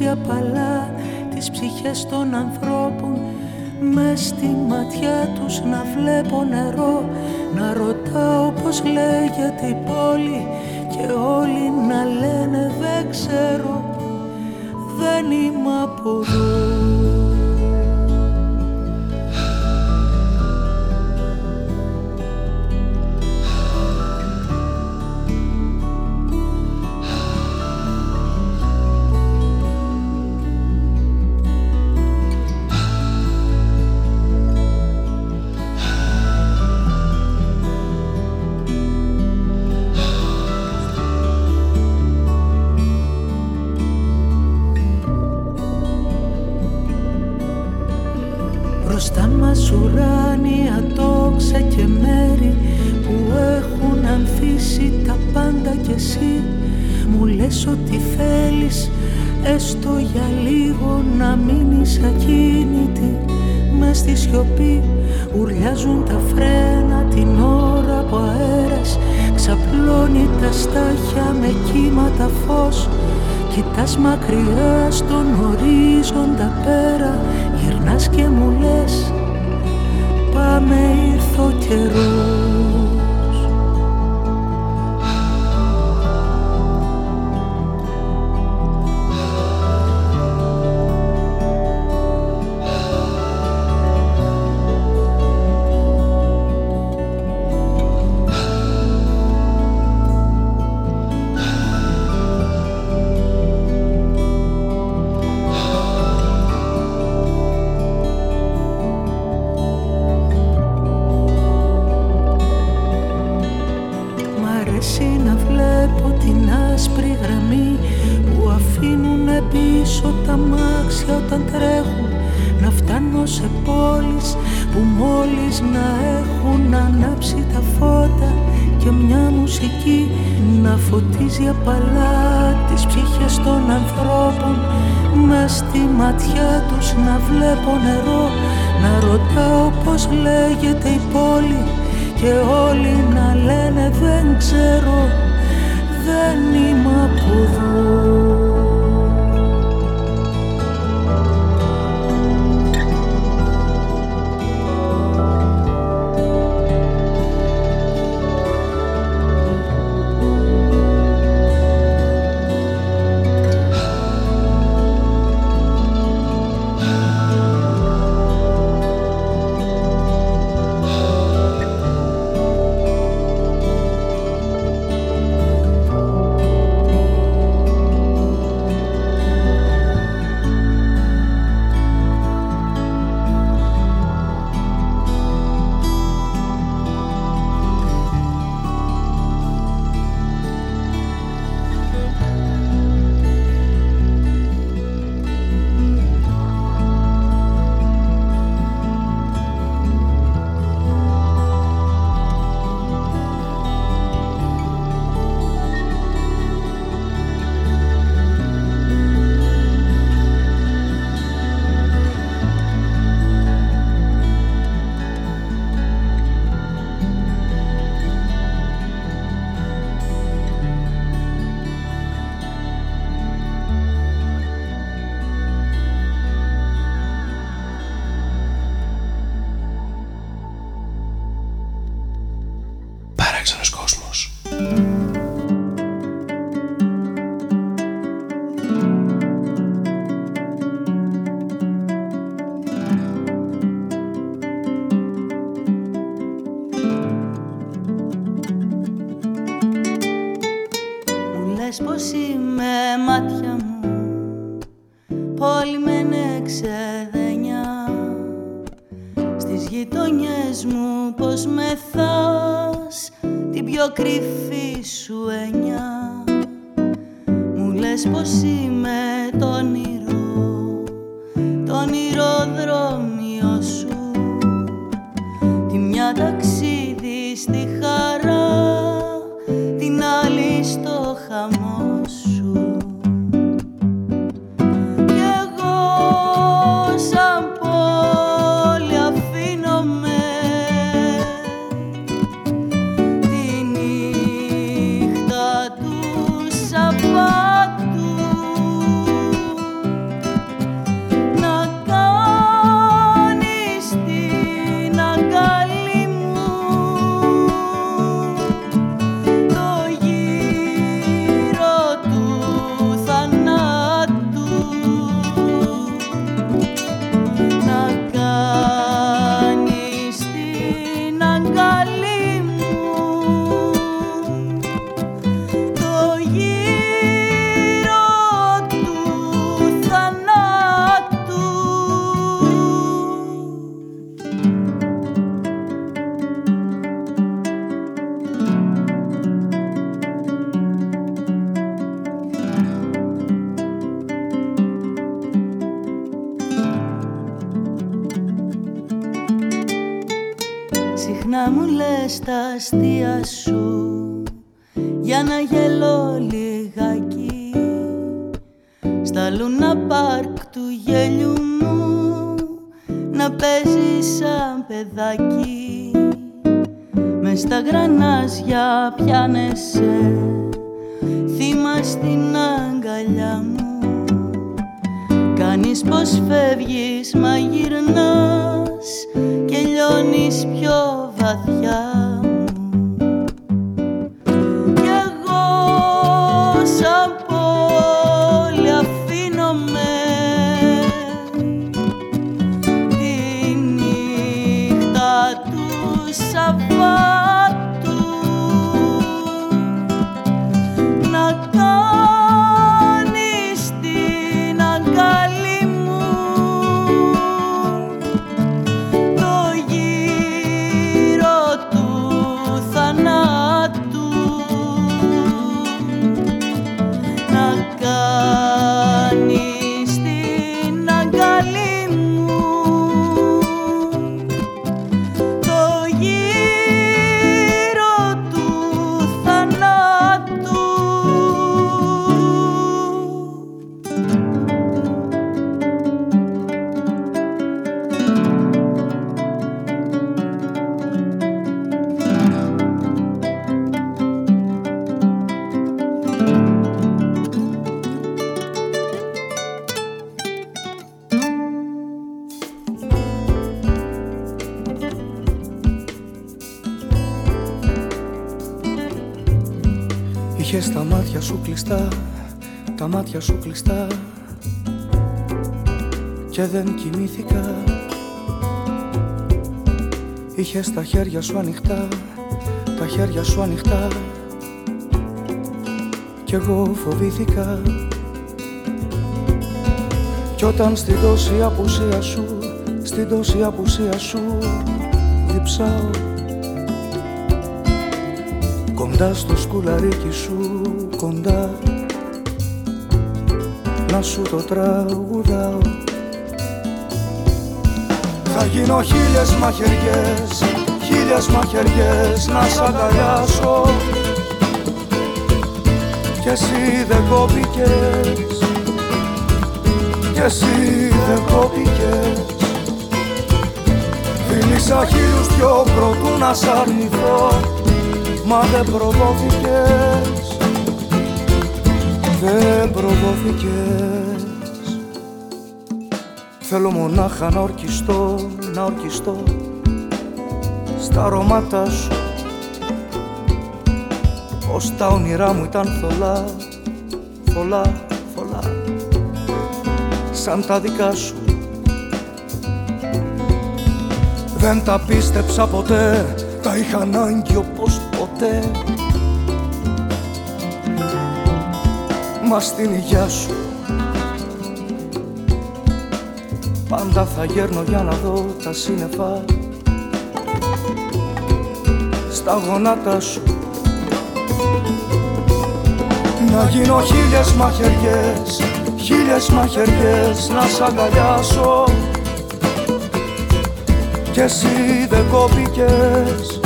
Φωτίζει απαλά τις ψυχές των ανθρώπων. Με στη ματιά τους να βλέπω νερό να ρωτάω πως λέγεται η πόλη και όλοι να λένε δεν ξέρω δεν είμαι από εδώ σου δεν κοιμήθηκα. Είχες τα χέρια σου ανοιχτά, τα χέρια σου ανοιχτά. Κι εγώ φοβήθηκα. Κι όταν στην τόση απουσία σου, στην τόση απουσία σου διψάω. Κοντά στο σκουλαρίκι σου, κοντά. Να σου το τραγουδάω Θα γίνω χίλιες μαχαιριές, χίλιες μαχαιριές να σ' αγκαλιάσω. Κι εσύ δεν κόπηκες κι εσύ δεν κόπηκες Φίλησα χίλιους πιο πρωτού να σ' αρνηθώ μα δεν προδόθηκες δεν προδόθηκες Θέλω μονάχα να ορκιστώ, να ορκιστώ στα αρώματά σου. Πως τα όνειρά μου ήταν θολά, θολά, θολά. Σαν τα δικά σου. Δεν τα πίστεψα ποτέ, τα είχα ανάγκη όπως ποτέ. Αίμα στην υγειά σου Πάντα θα γέρνω για να δω τα σύννεφα. Στα γονάτα σου. Να γίνω χίλιες μαχαιριές Χίλιες μαχαιριές να σ' αγκαλιάσω. Κι εσύ δεν κόπηκες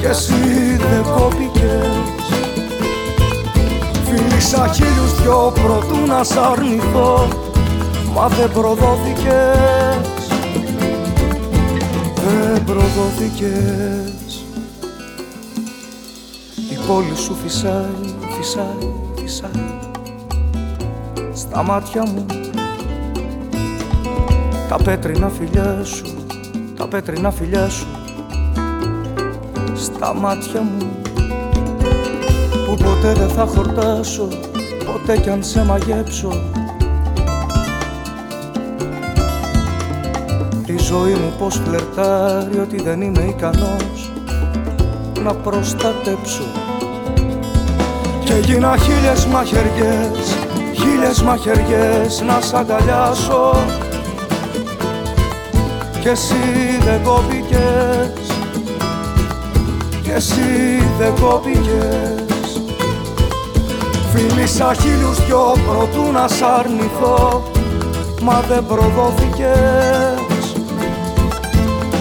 Κι εσύ δεν κόπηκες. Φίλησα χίλιους δυο προτού να σ' αρνηθώ Μα δεν προδόθηκες. Δεν προδόθηκες. Η πόλη σου φυσάει, φυσάει, φυσάει. Στα μάτια μου. Τα πέτρινα φιλιά σου Τα πέτρινα φιλιά σου. Στα μάτια μου. Που ποτέ δεν θα χορτάσω Ποτέ κι αν σε μαγέψω ζωή μου πως φλερτάρει ότι δεν είμαι ικανός να προστατέψω. Και γίνα χίλιες μαχαιριές, χίλιες μαχαιριές να σ' αγκαλιάσω. Και εσύ δεν κόπηκες και εσύ δεν κόπηκες. Φίλησα χίλιους δυο προτού να σ' αρνηθώ μα δεν προδόθηκες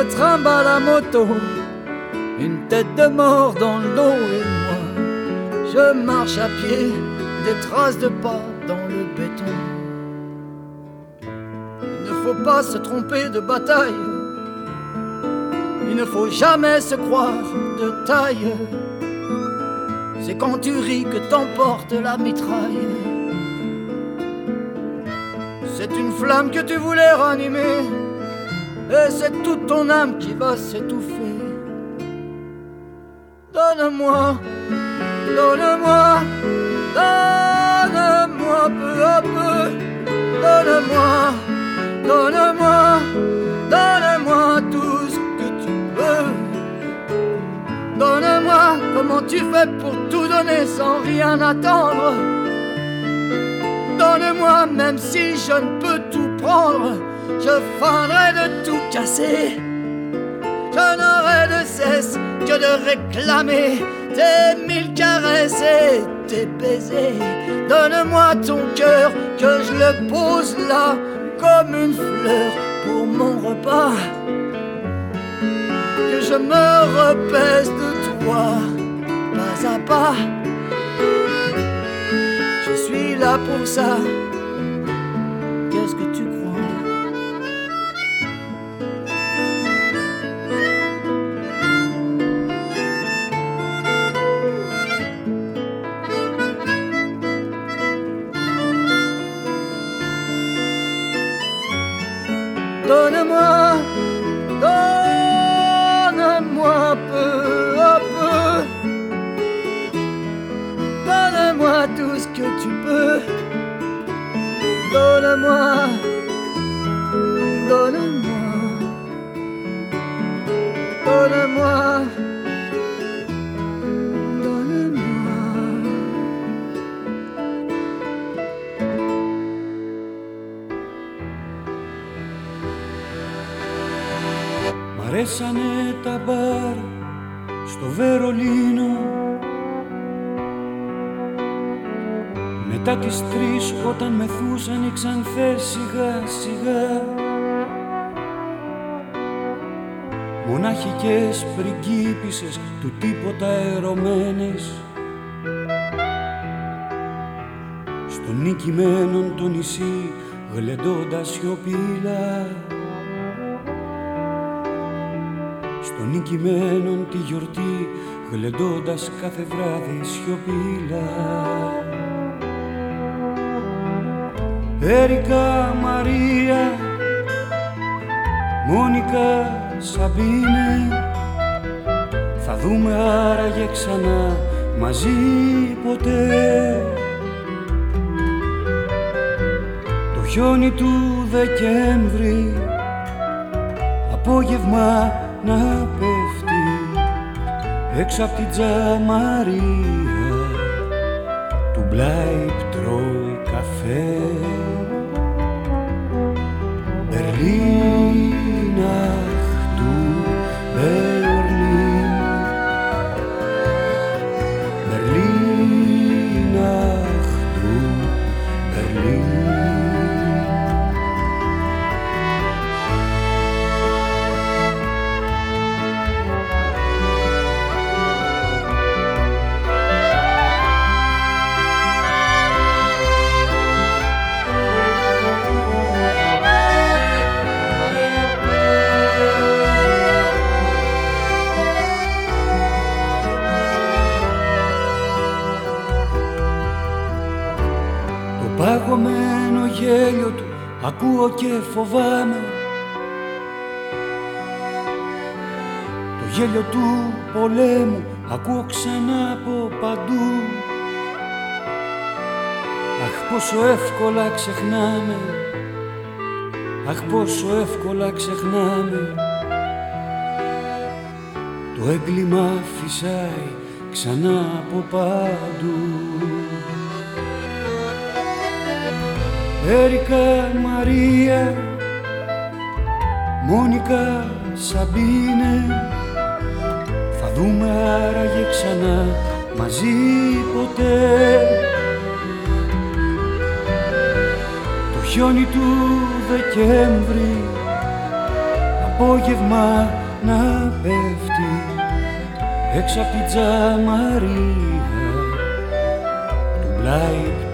Se trimballe à moto une tête de mort dans le dos et moi, je marche à pied, des traces de pas dans le béton. Il ne faut pas se tromper de bataille, il ne faut jamais se croire de taille. C'est quand tu ris que t'emporte la mitraille. C'est une flamme que tu voulais ranimer, et c'est toute ton âme qui va s'étouffer. Donne-moi, donne-moi, donne-moi peu à peu. Donne-moi, donne-moi, donne-moi tout ce que tu veux. Donne-moi comment tu fais pour tout donner sans rien attendre. Donne-moi même si je ne peux tout prendre, je feindrai de tout casser. Je n'aurai de cesse que de réclamer tes mille caresses et tes baisers. Donne-moi ton cœur, que je le pose là comme une fleur pour mon repas. Que je me repèse de toi, pas à pas. Je suis là pour ça. Donne-moi, donne-moi, donne-moi, donne-moi. Μ' αρέσανε τα μπαρ στο Βερολίνο Μετά τις τρεις όταν μεθούσαν οι ξανθές σιγά σιγά. Μοναχικές πριγκίπισσες του τίποτα ερωμένες. Στο νικημένον το νησί γλεντώντας σιωπήλα Στο νικημένον τη γιορτή γλεντώντας κάθε βράδυ σιωπήλα Έρικα Μαρία Μόνικα Σαμπίνε Θα δούμε άραγε ξανά μαζί ποτέ. Το χιόνι του Δεκέμβρη Απόγευμα να πέφτει έξω απ' την τζαμαρία του Μπλάιπ ακούω και φοβάμαι. Το γέλιο του πολέμου ακούω ξανά από παντού. Αχ πόσο εύκολα ξεχνάμε. Αχ πόσο εύκολα ξεχνάμε. Το έγκλημα φυσάει ξανά από παντού Έρικα Μαρία Μόνικα Σαμπίνε. Θα δούμε άραγε ξανά μαζί ποτέ. Το χιόνι του Δεκέμβρη Απόγευμα να πέφτει. Έξω απ' την τζαμαρία του Μπλάιπ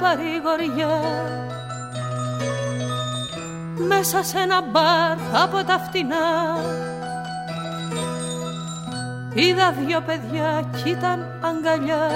παρηγοριά. Μέσα σε ένα μπαρ από τα φτηνά. Είδα δυο παιδιά κι ήταν αγκαλιά.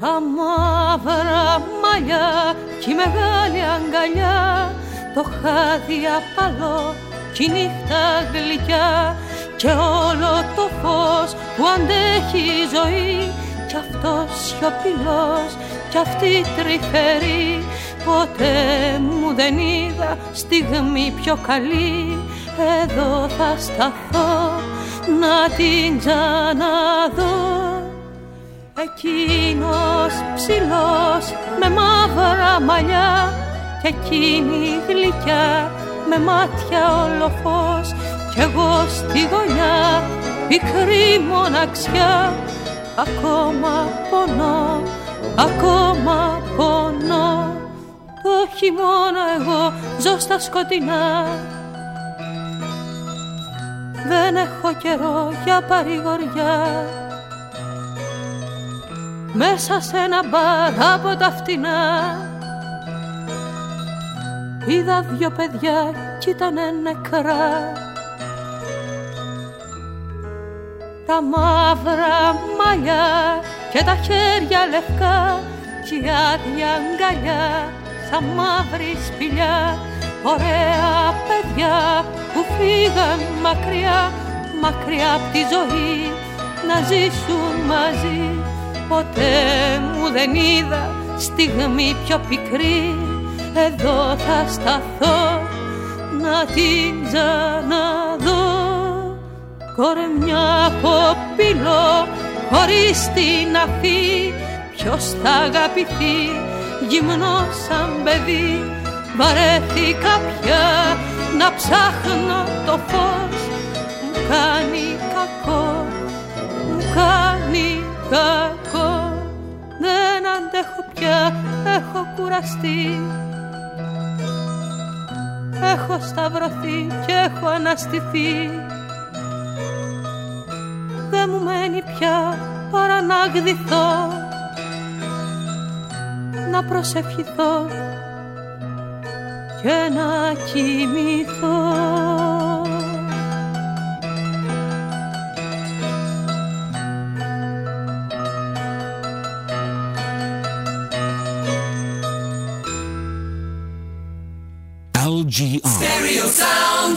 Τα μαύρα μαλλιά κι η μεγάλη αγκαλιά. Το χάδι απαλό κι η νύχτα γλυκιά. Και όλο το φως που αντέχει η ζωή κι αυτός σιωπηλός κι αυτή τρυφερή. Ποτέ μου δεν είδα στιγμή πιο καλή. Εδώ θα σταθώ να την ξαναδώ. Εκείνος ψηλός με μαύρα μαλλιά και εκείνη γλυκιά με μάτια όλο φως κι εγώ στη γωνιά πικρή μοναξιά ακόμα πονώ, ακόμα πονώ. Το χειμώνα εγώ ζω στα σκοτεινά. Δεν έχω καιρό για παρηγοριά. Μέσα σε ένα μπαρ από τα φτηνά. Είδα δυο παιδιά κι ήτανε νεκρά τα μαύρα μαλλιά και τα χέρια λευκά κι η άδεια αγκαλιά σαν μαύρη σπηλιά. Ωραία παιδιά που φύγαν μακριά μακριά από τη ζωή να ζήσουν μαζί. Ποτέ μου δεν είδα στιγμή πιο πικρή. Εδώ θα σταθώ να την ξαναδώ κορμιά από πυλό χωρίς την αφή. Ποιος θα αγαπηθεί γυμνό σαν παιδί. Βαρέθηκα πια να ψάχνω το φως. Μου κάνει κακό μου κάνει κακό. Δεν αντέχω πια έχω κουραστεί. Έχω σταυρωθεί και έχω αναστηθεί δεν μου μένει πια παρά να γδυθώ να προσευχηθώ και να κοιμηθώ LGR. Stereo sound.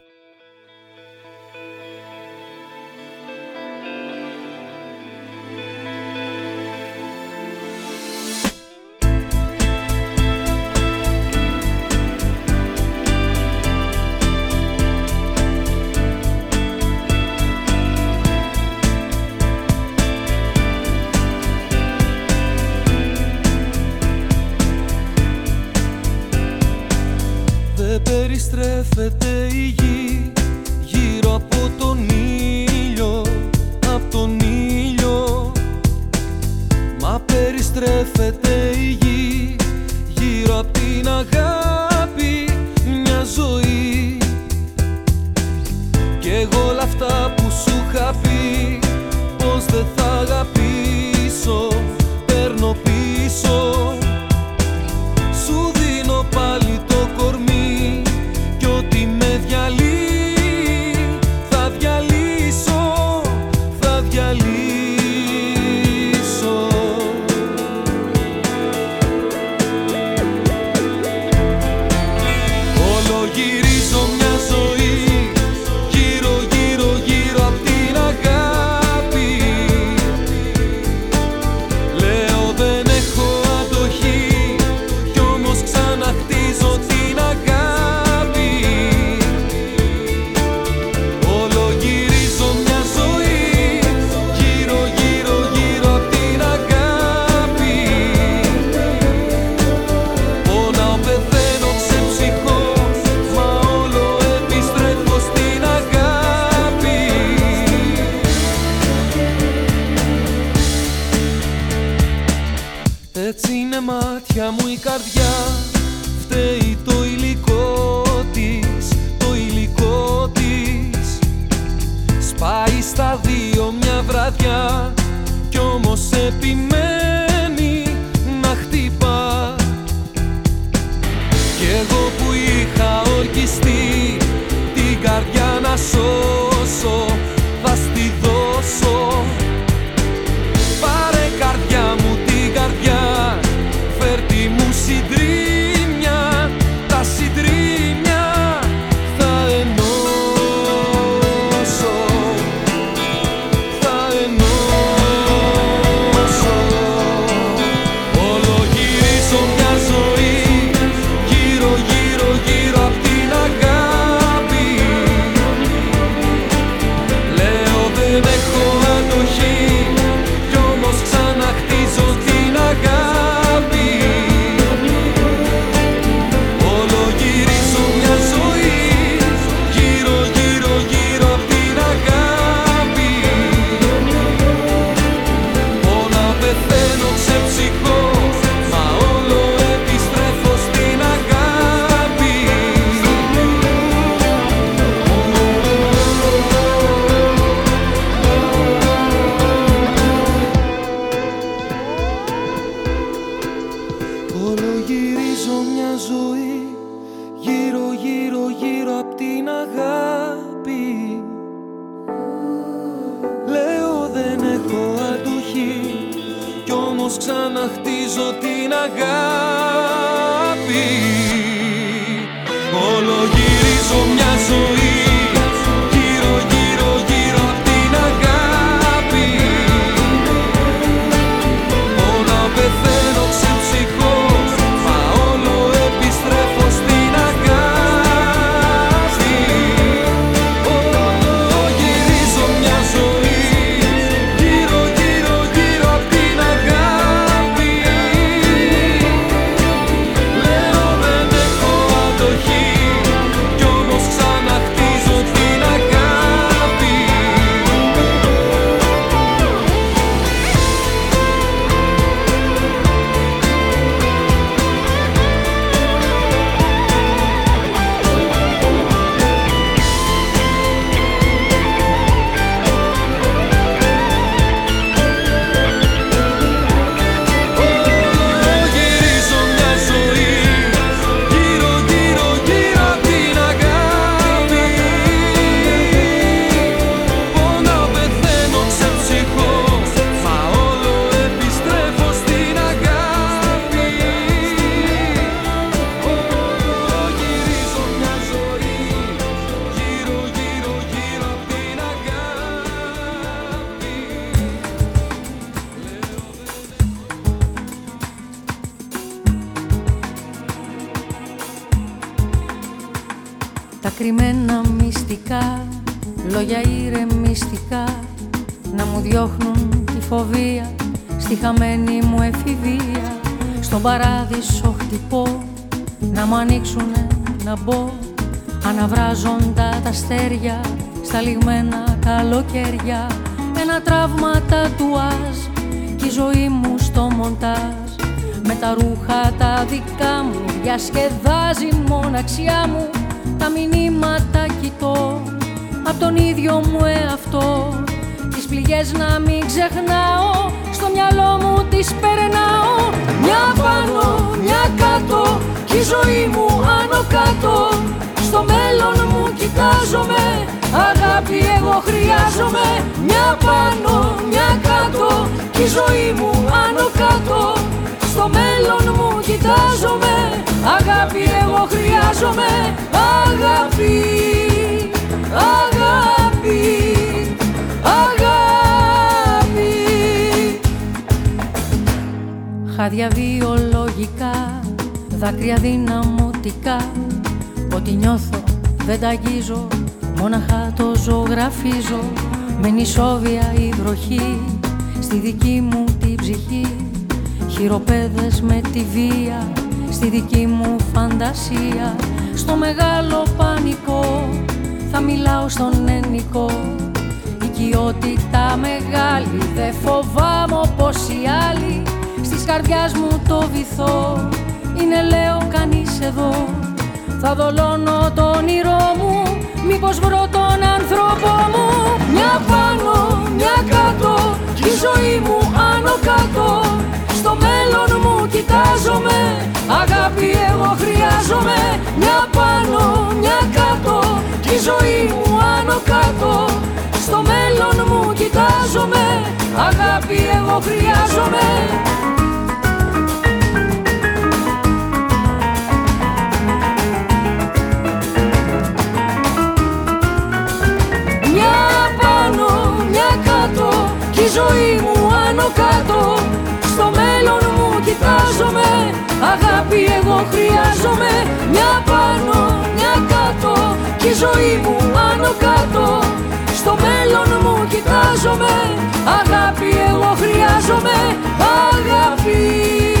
Όλο γυρίζω μια ζωή Στον παράδεισο χτυπώ να μου ανοίξουνε να μπω Αναβράζοντα τα αστέρια στα λιγμένα καλοκαίρια. Ένα τραύμα τατουάζ κι η ζωή μου στο μοντάζ. Με τα ρούχα τα δικά μου διασκεδάζει η μοναξιά μου. Τα μηνύματα κοιτώ απ' τον ίδιο μου εαυτό. Τις πληγές να μην ξεχνάω στο μυαλό μου τις περνάω. Μια πάνω, μια κάτω κι η ζωή μου άνω κάτω. Στο μέλλον μου κοιτάζομαι, αγάπη εγώ χρειάζομαι. Μια πάνω, μια κάτω κι η ζωή μου άνω στο μέλλον μου κοιτάζομαι Αγάπη εγώ χρειάζομαι. Αγάπη, αγάπη. Χάδια βιολογικά, δάκρυα δυναμωτικά. Ό,τι νιώθω δεν τα αγγίζω, μόναχα το ζωγραφίζω. Με νησόβια η βροχή, στη δική μου την ψυχή. Χειροπέδες με τη βία, στη δική μου φαντασία. Στο μεγάλο πανικό, θα μιλάω στον ενικό Οικειότητα μεγάλη, δε φοβάμαι όπως οι άλλοι της καρδιάς μου το βυθό. Είναι λέω κανείς εδώ. Θα δολώνω τον όνειρό μου. Μήπως βρω τον άνθρωπό μου; Μια πάνω, μια κάτω. Η ζωή μου άνω Στο μέλλον μου κοιτάζομαι. Αγάπη εγώ χρειάζομαι. Μια πάνω, μια κάτω. Η ζωή μου άνω στο μέλλον μου κοιτάζομαι. Αγάπη εγώ χρειάζομαι. Αγάπη εγώ χρειάζομαι Μια πάνω, μια κάτω Κι η ζωή μου πάνω κάτω. Στο μέλλον μου κοιτάζομαι Αγάπη εγώ χρειάζομαι Αγάπη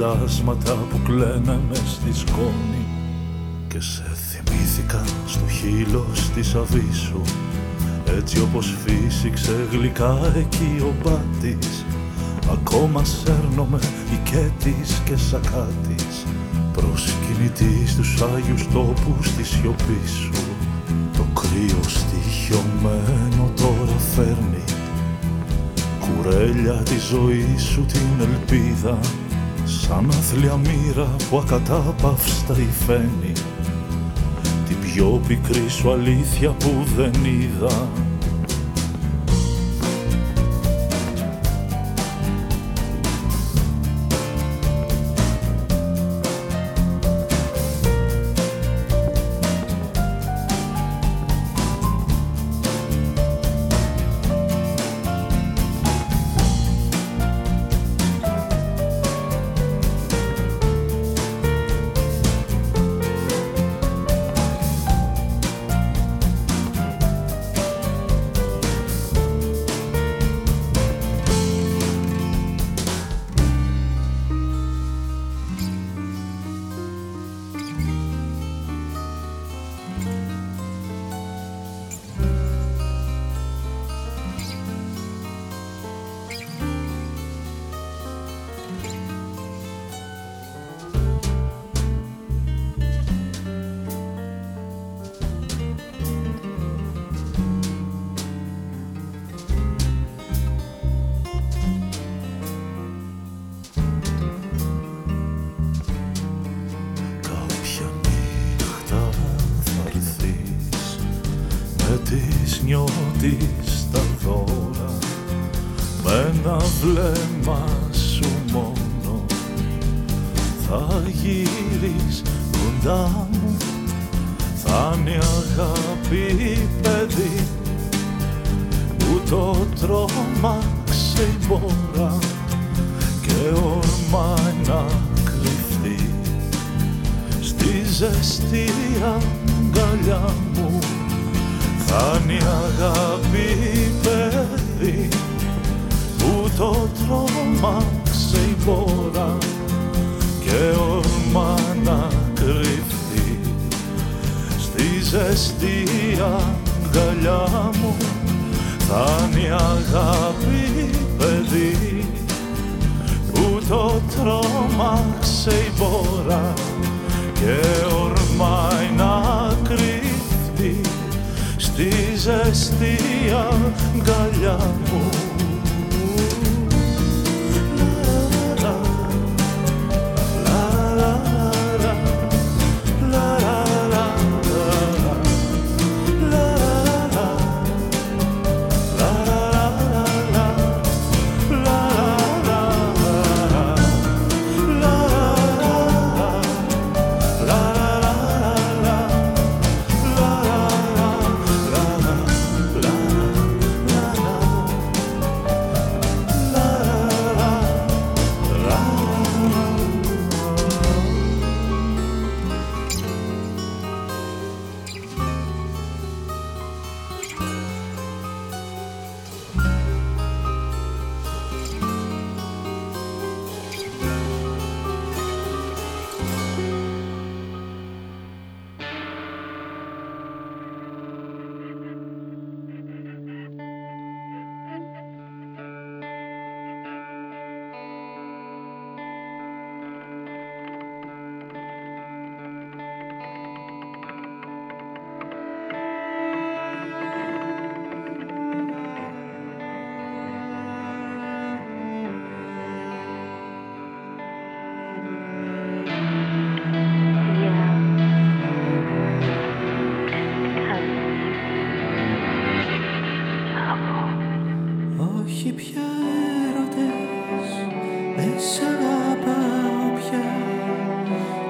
Φαντάσματα που κλαίνε μες στη σκόνη Και σε θυμήθηκα στο χείλος της αβίσου Έτσι όπως φύσηξε γλυκά εκεί ο μπάτης Ακόμα σέρνομαι οικέτης και σακάτης. Προσκυνητής στους Άγιους τόπους της σιωπή σου. Το κρύο στοιχειωμένο τώρα φέρνει Κουρέλια τη ζωή σου την ελπίδα Σαν αθλια μοίρα που ακατάπαυστα υφαίνει Την πιο πικρή σου αλήθεια που δεν είδα έχει πια έρωτες Δεν σ' αγαπάω πια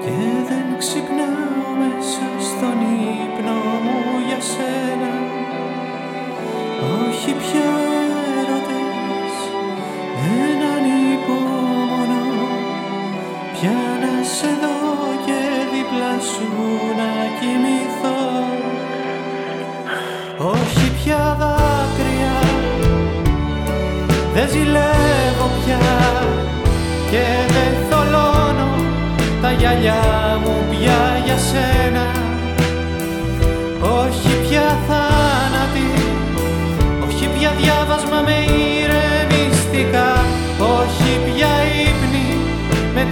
Και δεν ξυπνάω μέσα στον ύπνο μου για σένα. Όχι πια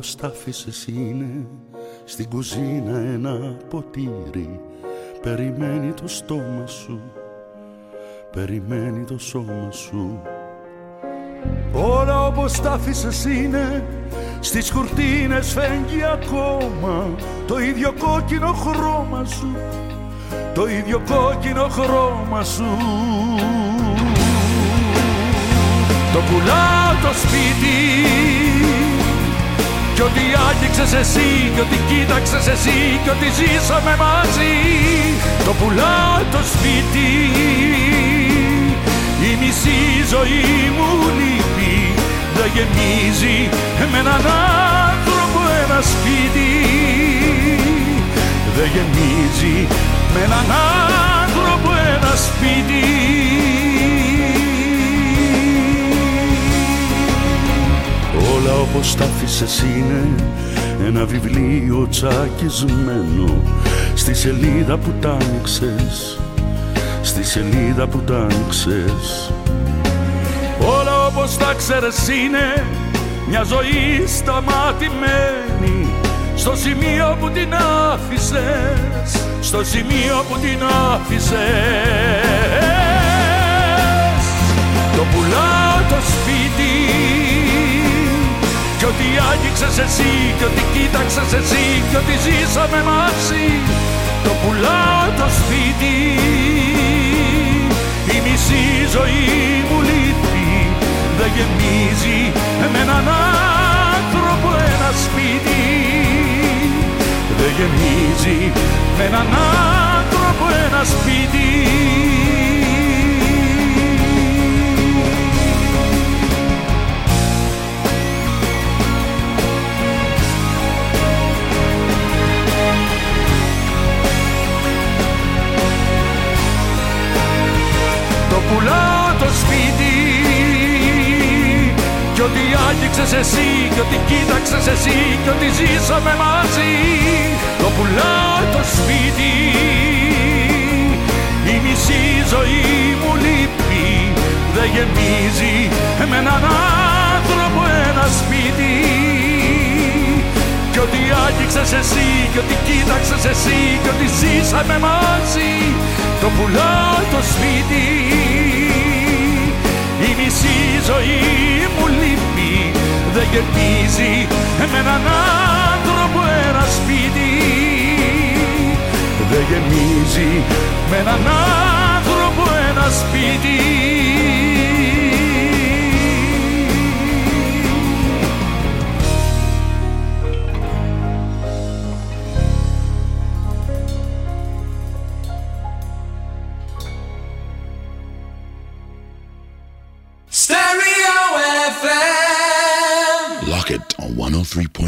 όπως τα άφησες είναι Στην κουζίνα ένα ποτήρι. Περιμένει το στόμα σου Περιμένει το σώμα σου. Όλα όπως τα άφησες είναι Στις κουρτίνες φέγγει ακόμα Το ίδιο κόκκινο χρώμα σου Το ίδιο κόκκινο χρώμα σου. Το πουλάω το σπίτι κι ό,τι άγγιξες εσύ, κι ό,τι κοίταξες εσύ, κι ό,τι ζήσαμε μαζί. Το πουλάω το σπίτι, η μισή ζωή μου λείπει Δεν γεμίζει με έναν άνθρωπο ένα σπίτι. Δεν γεμίζει με έναν άνθρωπο ένα σπίτι όλα όπως τα άφησες είναι ένα βιβλίο τσακισμένο. Στη σελίδα που τ' άνοιξες στη σελίδα που τ' άνοιξες. Όλα όπως τα ξέρες είναι μια ζωή σταματημένη. Στο σημείο που την άφησες στο σημείο που την άφησες. Το πουλάω το σπίτι κι ό,τι άγγιξες εσύ, κι ό,τι κοίταξες εσύ, κι ό,τι ζήσαμε μαζί Το πουλάω το σπίτι, η μισή ζωή μου λείπει Δεν γεμίζει με έναν άνθρωπο ένα σπίτι. Δεν γεμίζει με έναν άνθρωπο ένα σπίτι. Πουλάω το σπίτι. Κι ό,τι άγγιξες εσύ κι ό,τι κοίταξες εσύ κι ό,τι ζήσαμε μαζί. Το πουλάω το σπίτι. Η μισή ζωή μου λείπει δεν γεμίζει με έναν άνθρωπο ένα σπίτι κι ό,τι άγγιξες εσύ κι ό,τι κοίταξες εσύ κι ό,τι ζήσαμε μαζί. Το πουλάω το σπίτι η μισή ζωή μου λείπει. Δεν γεμίζει με έναν άνθρωπο ένα σπίτι. Δεν γεμίζει με έναν άνθρωπο ένα σπίτι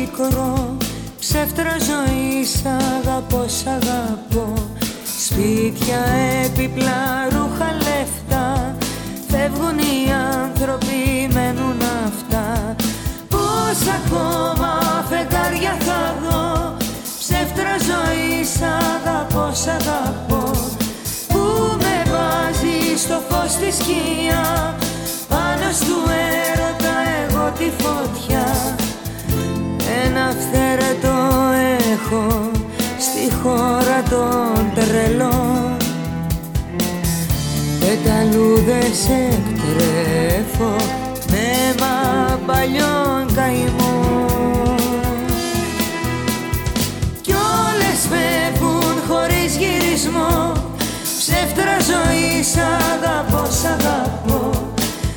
Πικρό Ψεύτρα ζωή σ' αγαπώ, σ' αγαπώ. Σπίτια, έπιπλα, ρούχα, λεφτά Φεύγουν οι άνθρωποι, μένουν αυτά. Πώς ακόμα φεγγάρια θα δω Ψεύτρα ζωή σ' αγαπώ, σ' αγαπώ. Που με βάζει στο φως της σκιά Πάνω στου έρωτα Ένα φθαίρετο έχω στη χώρα των τρελών. Πεταλούδες εκτρέφω με μα παλιών καημών. Κι όλες φεύγουν χωρίς γυρισμό. Ψεύτρα ζωής σ' αγαπώ, σ' αγαπώ.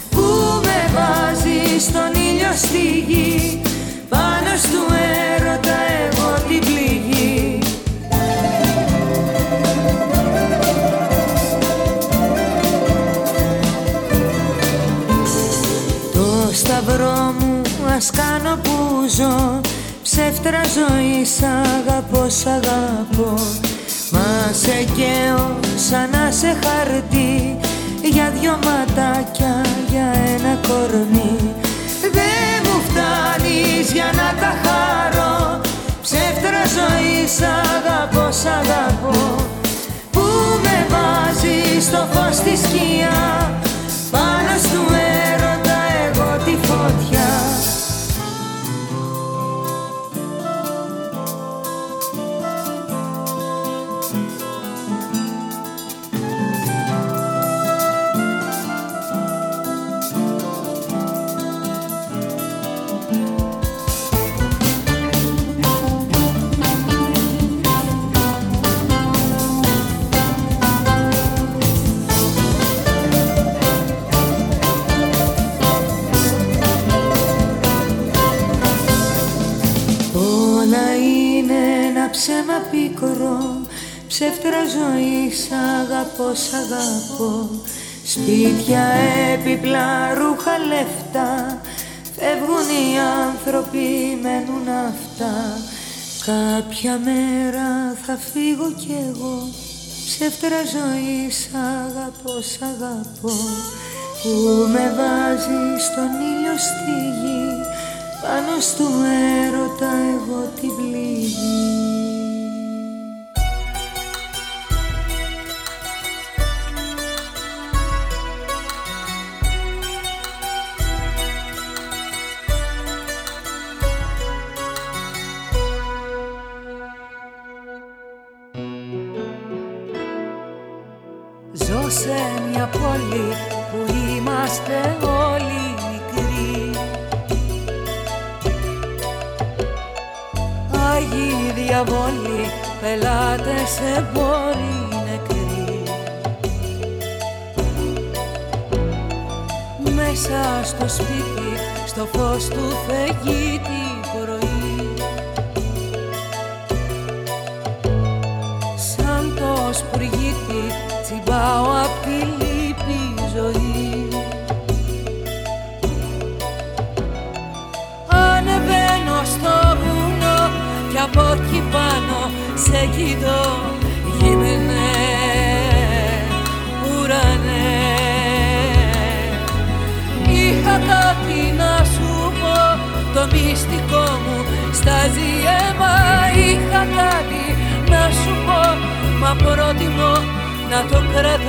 Που με βάζει στον ήλιο στη γη Πάνω στου έρωτα εγώ την πληγή. Το σταυρό μου ας κάνω που ζω. Ψεύτρα ζωή σ' αγαπώ, σ' αγαπώ. Μα σε καίω σαν να σε χαρτί. Για δυο ματάκια, για ένα κορμί. Δεν μου φτάνεις για να τα χαρώ. Ψεύτρα ζωή σ' αγαπώ, σ' αγαπώ. Που με βάζει στο φως της σκιά Πάνω στου ψέμα πικρό Ψεύτρα ζωή σ' αγαπώ, σ' αγαπώ. Σπίτια, έπιπλα, ρούχα, λεφτά. Φεύγουν οι άνθρωποι, μένουν αυτά. Κάποια μέρα θα φύγω κι εγώ. Ψεύτρα ζωή σ' αγαπώ, σ' αγαπώ. Που με βάζει στον ήλιο στη γη Πάνω στο έρωτα εγώ την πληγή πελάτες εμπόροι νεκροί. Μέσα στο σπίτι, στο φως του φεγγίτη πρωί. Σαν το σπουργίτη τσιμπάω πάνω σε κοιτώ γύμνε ουρανέ Είχα κάτι να σου πω το μυστικό μου στάζει αίμα Είχα κάτι να σου πω μα προτιμώ να το κρατάω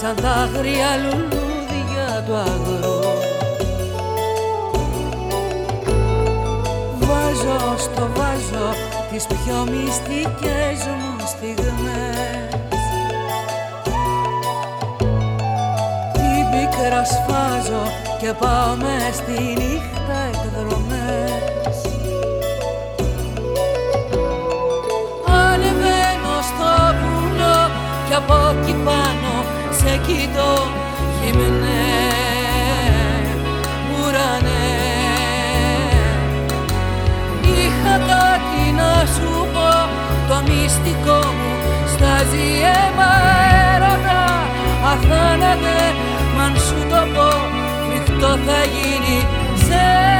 σαν τα αγρία λουλούδια του αγρού Βάζω στο βάζο τις πιο μυστικές μου στιγμές. Την πίκρα σφάζω και πάω μες στη νύχτα εκδρομές. Ανεβαίνω στο βουνό κι από εκεί πάνω σε κοιτώ γυμνέ ουρανέ Είχα κάτι να σου πω το μυστικό μου στάζει αίμα έρωτα. Αθάνατε μ' σου το πω το θα γίνει ψέμα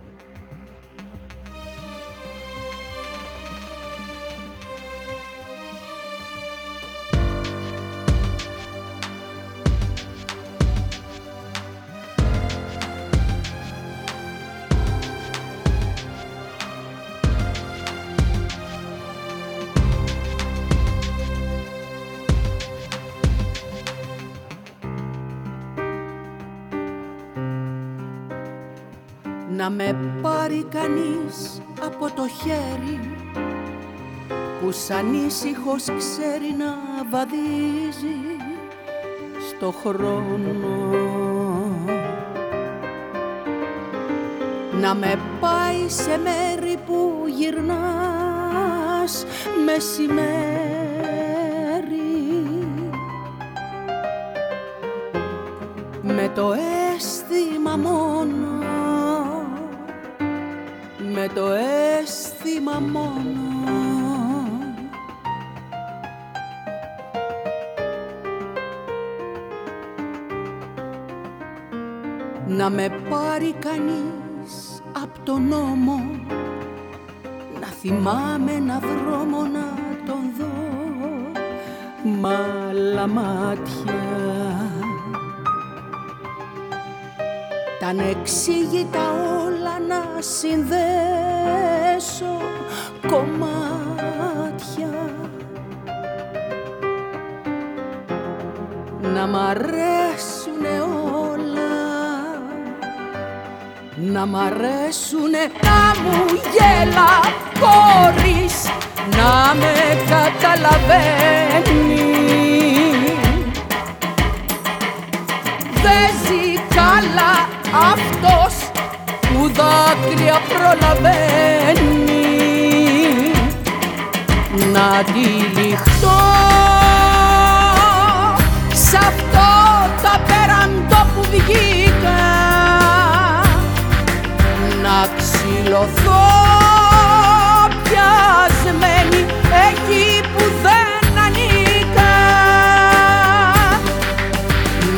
Σαν ήσυχος ξέρει να βαδίζει στο χρόνο. Να με πάει σε μέρη που γυρνάς μεσημέρι να με πάρει κανείς από τον νόμο να θυμάμαι ένα δρόμο να τον δω μ' άλλα μάτια. Τα ανεξήγητα όλα να συνδέσω κομμάτια. Να μ' αρέσουνε να μ' αρέσουνε να μου γέλα χωρίς να με καταλαβαίνεις. Δεν ζει καλά αυτός που δάκρυα προλαβαίνει. Να τυλιχτώ σ' αυτό το απέραντο που βγήκα πιασμένη εκεί που δεν ανήκα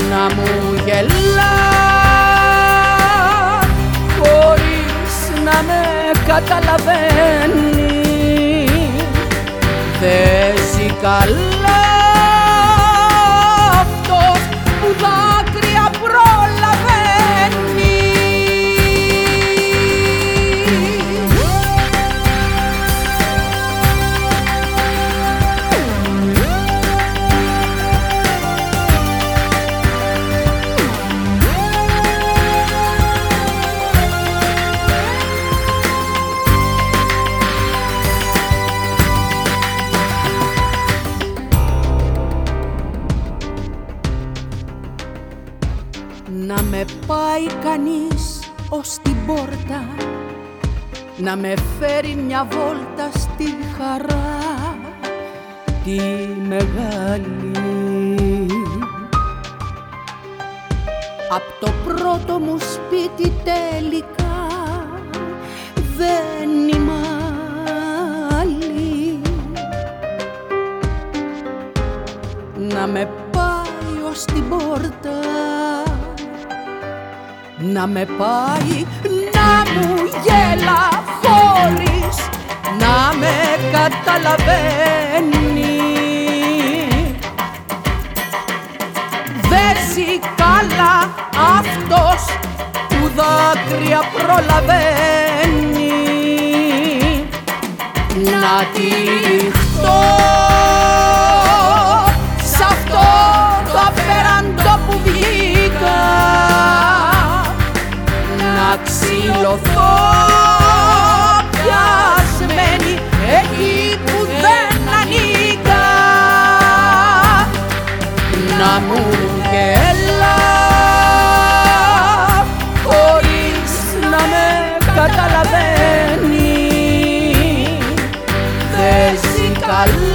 να μου γελάς χωρίς να με καταλαβαίνεις. Δεν ζει καλά να με φέρει μια βόλτα στη χαρά τη μεγάλη. Απ' το πρώτο μου σπίτι τελικά δεν είμαι άλλη. Να με πάει ως την πόρτα να με πάει να μου γέλα χωρίς να με καταλαβαίνει. Δεν ζει καλά αυτός που δάκρυα προλαβαίνει. Να τυχτώ σ' αυτό το απέραντο που βγήκα. Να ξυλωθώ. Πιασμένη εκεί που δεν ανήκα να μου γελά χωρίς να με καταλαβαίνεις. Δεν ζει καλά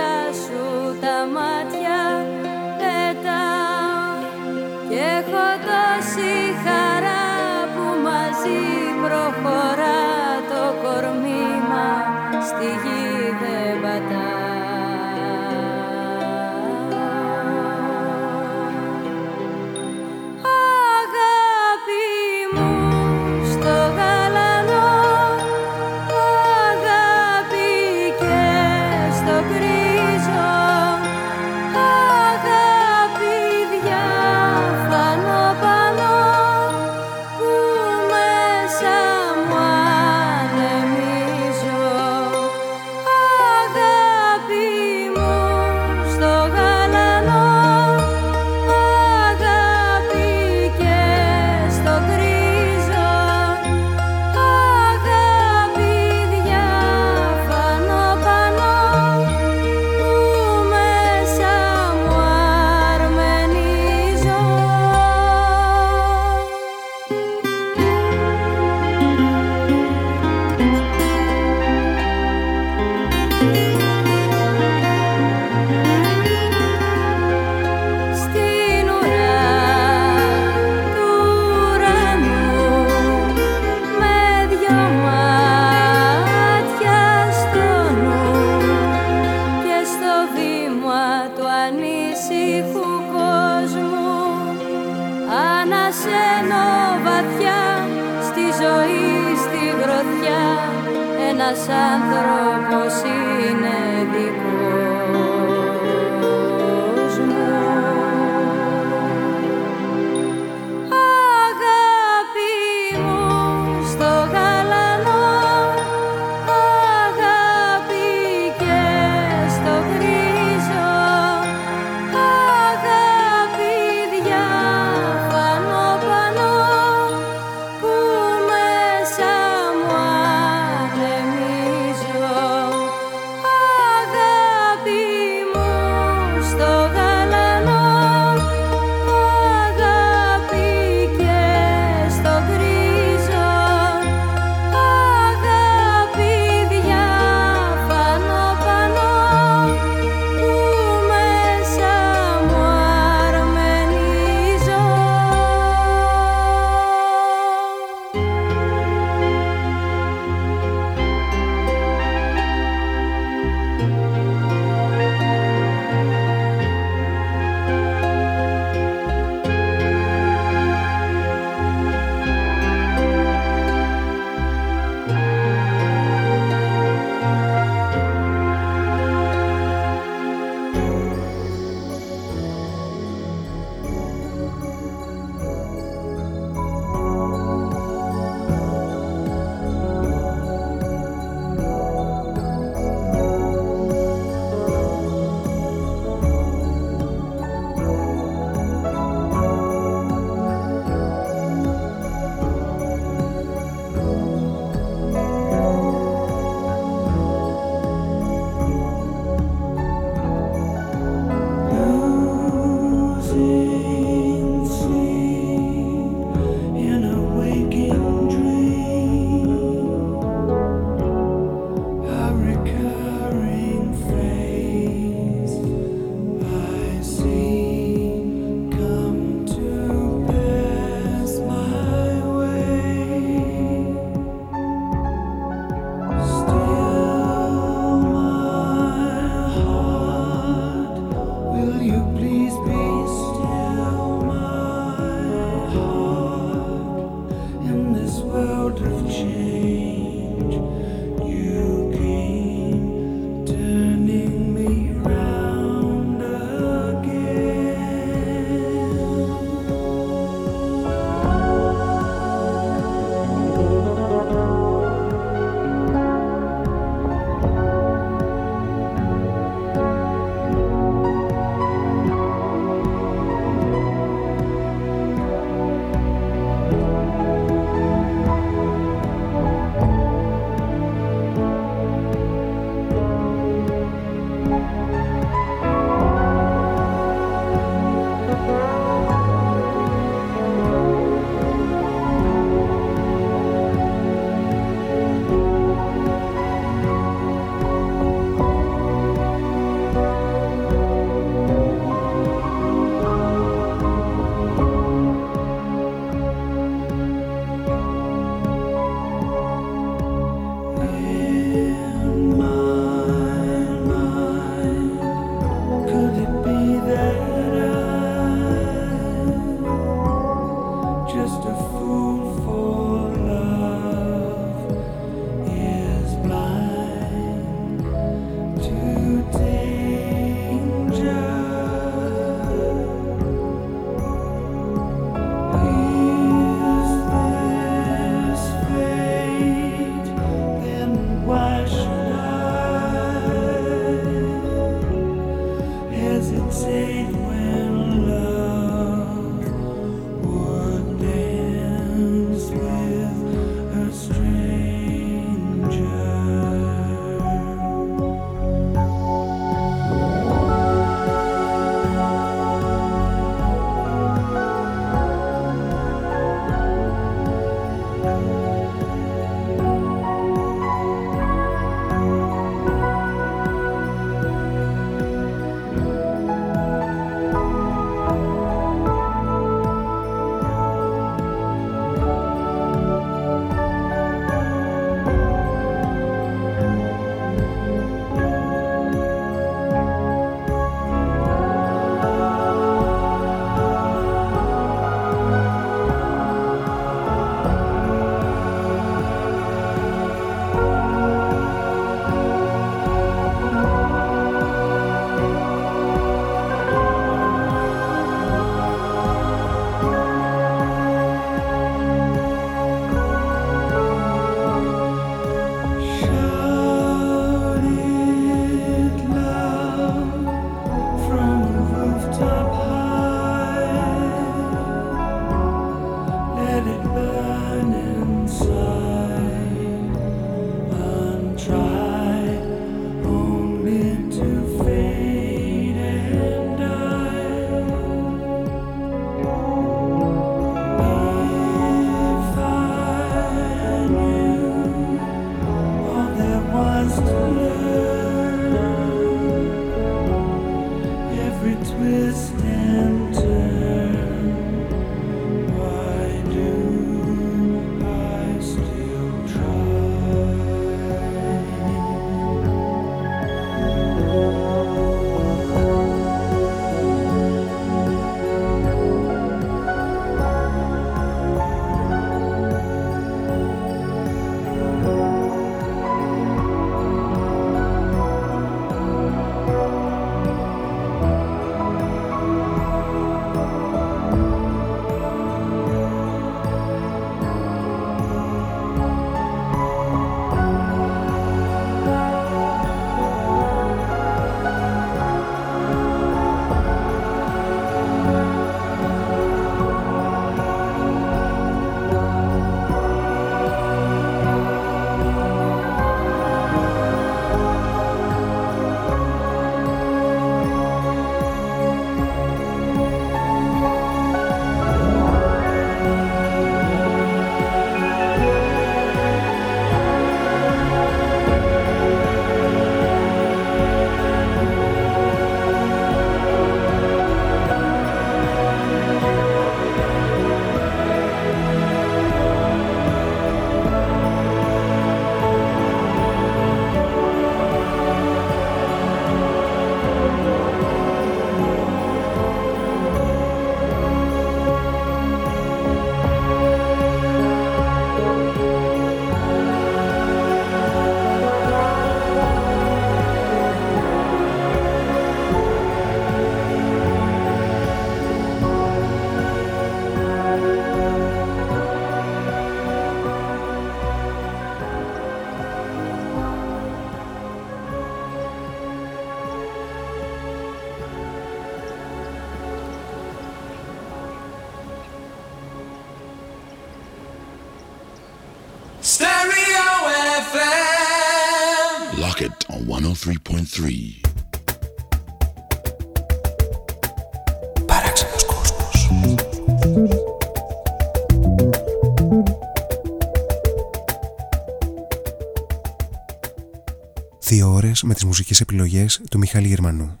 Δύο ώρες με τις μουσικές επιλογές του Μιχάλη Γερμανού.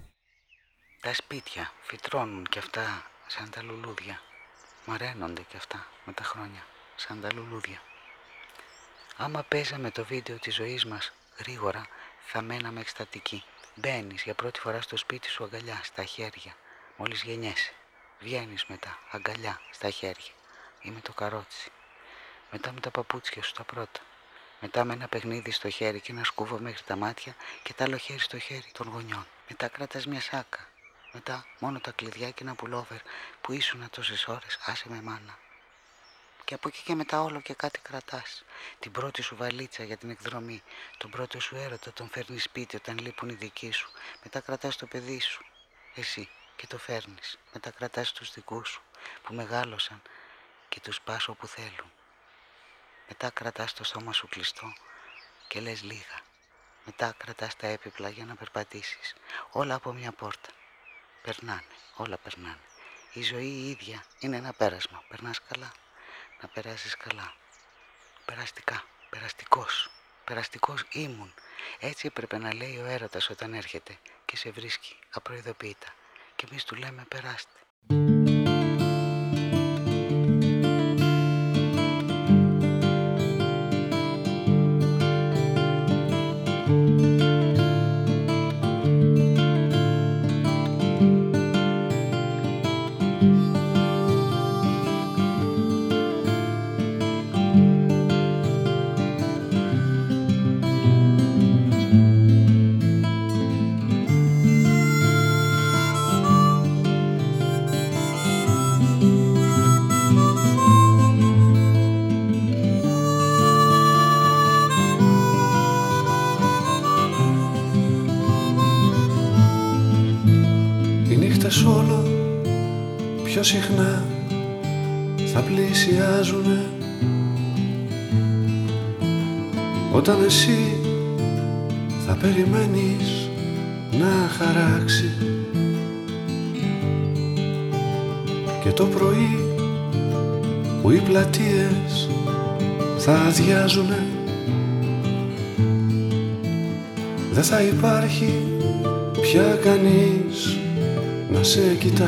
Τα σπίτια φυτρώνουν και αυτά σαν τα λουλούδια. Μαραίνονται και αυτά με τα χρόνια σαν τα λουλούδια. Άμα παίζαμε το βίντεο της ζωής μας γρήγορα θα μέναμε εκστατικοί. Μπαίνεις για πρώτη φορά στο σπίτι σου αγκαλιά, στα χέρια. Μόλις γεννιέσαι. Βγαίνεις μετά, αγκαλιά, στα χέρια. Ή με το καρότσι. Μετά με τα παπούτσια σου τα πρώτα. Μετά με ένα παιχνίδι στο χέρι και ένα σκούβο μέχρι τα μάτια και τ' άλλο χέρι στο χέρι των γονιών. Μετά κρατάς μια σάκα. Μετά μόνο τα κλειδιά και ένα πουλόβερ που ήσουν τόσες ώρες, άσε με μάνα. Και από εκεί και μετά όλο και κάτι κρατάς. Την πρώτη σου βαλίτσα για την εκδρομή. Τον πρώτο σου έρωτα τον φέρνει σπίτι όταν λείπουν οι δικοί σου. Μετά κρατάς το παιδί σου. Εσύ και το φέρνεις. Μετά κρατάς τους δικούς σου που μεγάλωσαν και τους πας όπου θέλουν. Μετά κρατάς το στόμα σου κλειστό και λες λίγα. Μετά κρατάς τα έπιπλα για να περπατήσεις. Όλα από μια πόρτα. Περνάνε, όλα περνάνε. Η ζωή η ίδια είναι ένα πέρασμα. Περνάς καλά να περάσεις καλά. Περαστικά, περαστικός, περαστικός ήμουν. Έτσι έπρεπε να λέει ο έρωτας όταν έρχεται και σε βρίσκει απροειδοποιητά. Και εμείς του λέμε περάστε.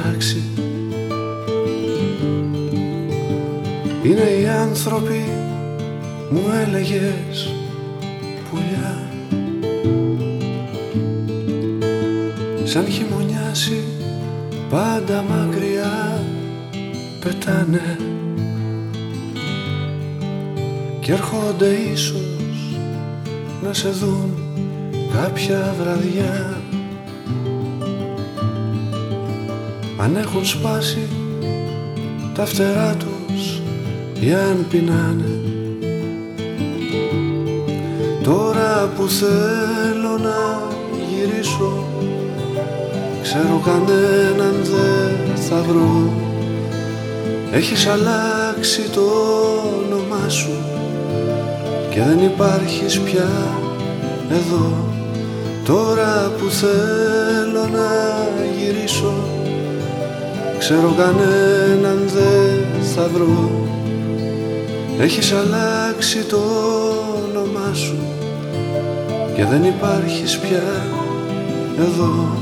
Σε κοιτάξει Είναι οι άνθρωποι μου έλεγες πουλιά. Σαν χειμωνιάσει πάντα μακριά πετάνε. Και έρχονται ίσως να σε δουν κάποια βραδιά αν έχουν σπάσει τα φτερά τους ή αν πεινάνε. Τώρα που θέλω να γυρίσω Ξέρω κανέναν δεν θα βρω. Έχεις αλλάξει το όνομά σου Και δεν υπάρχεις πια εδώ. Τώρα που θέλω να γυρίσω Ξέρω κανέναν δεν θα βρω. Έχεις αλλάξει το όνομά σου και δεν υπάρχεις πια εδώ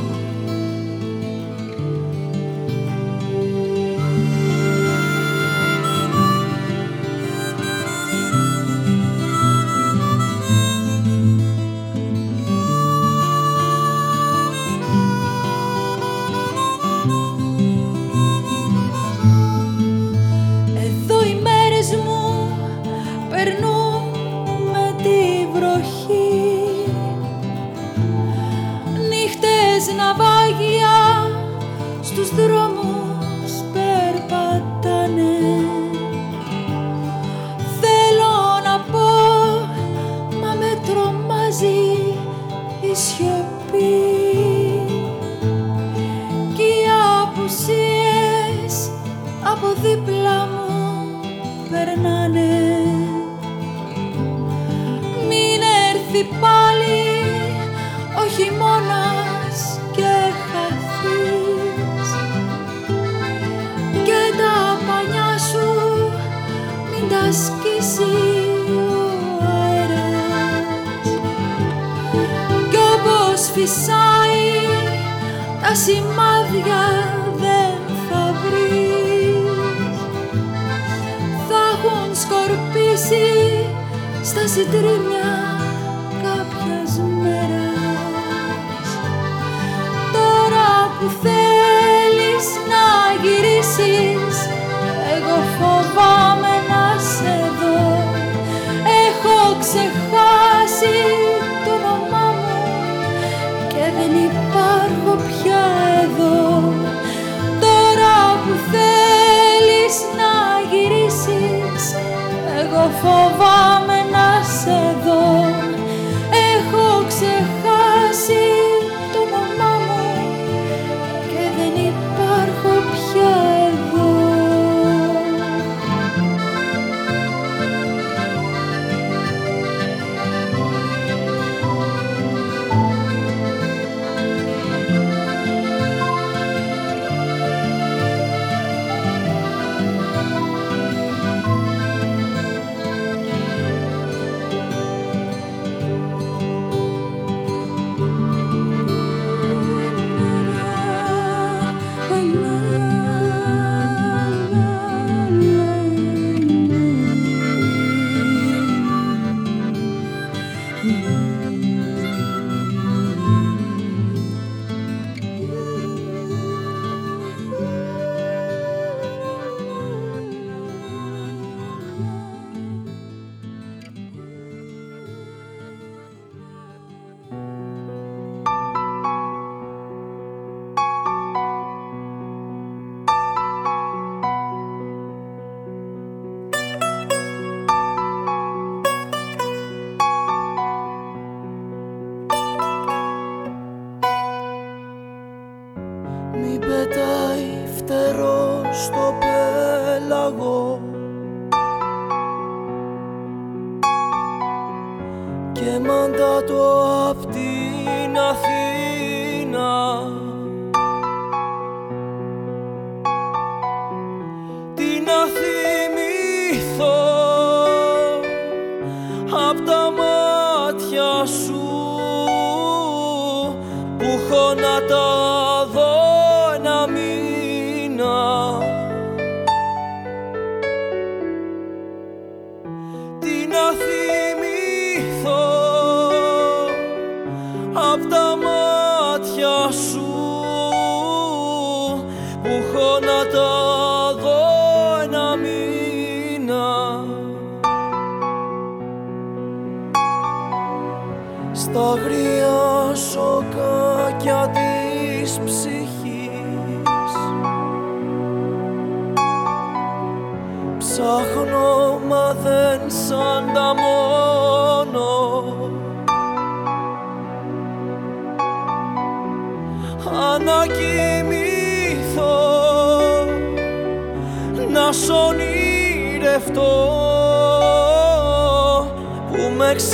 που με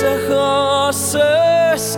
ξεχάσες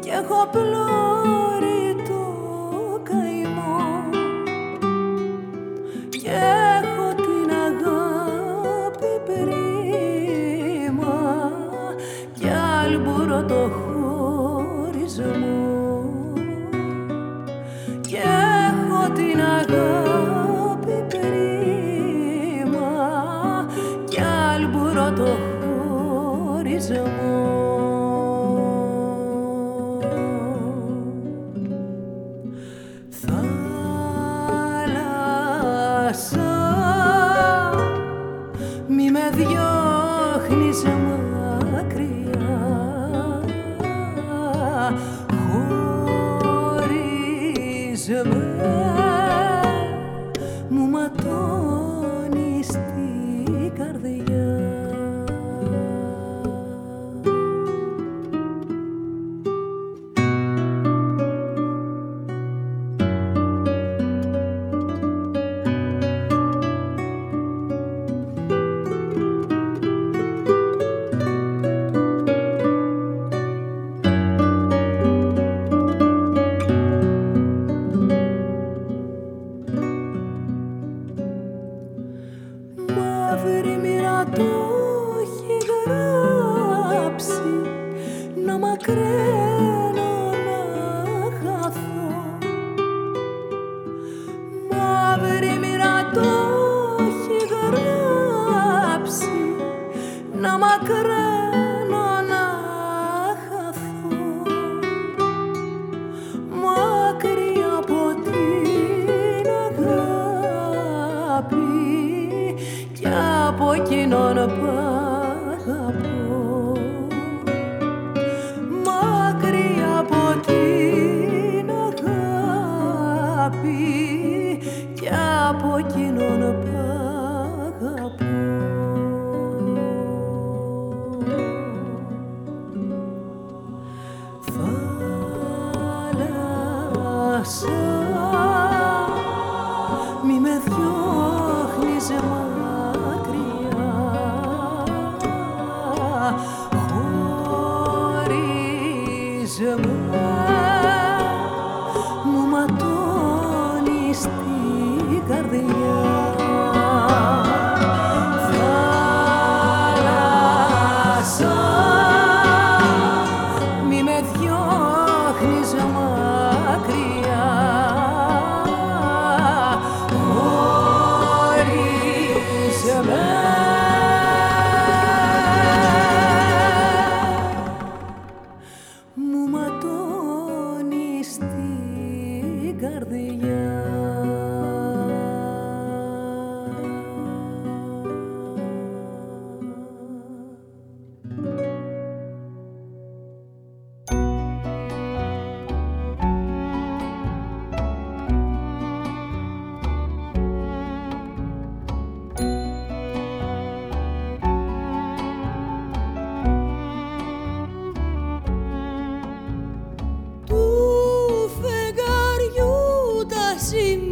Και έχω την αγάπη πρίμα see.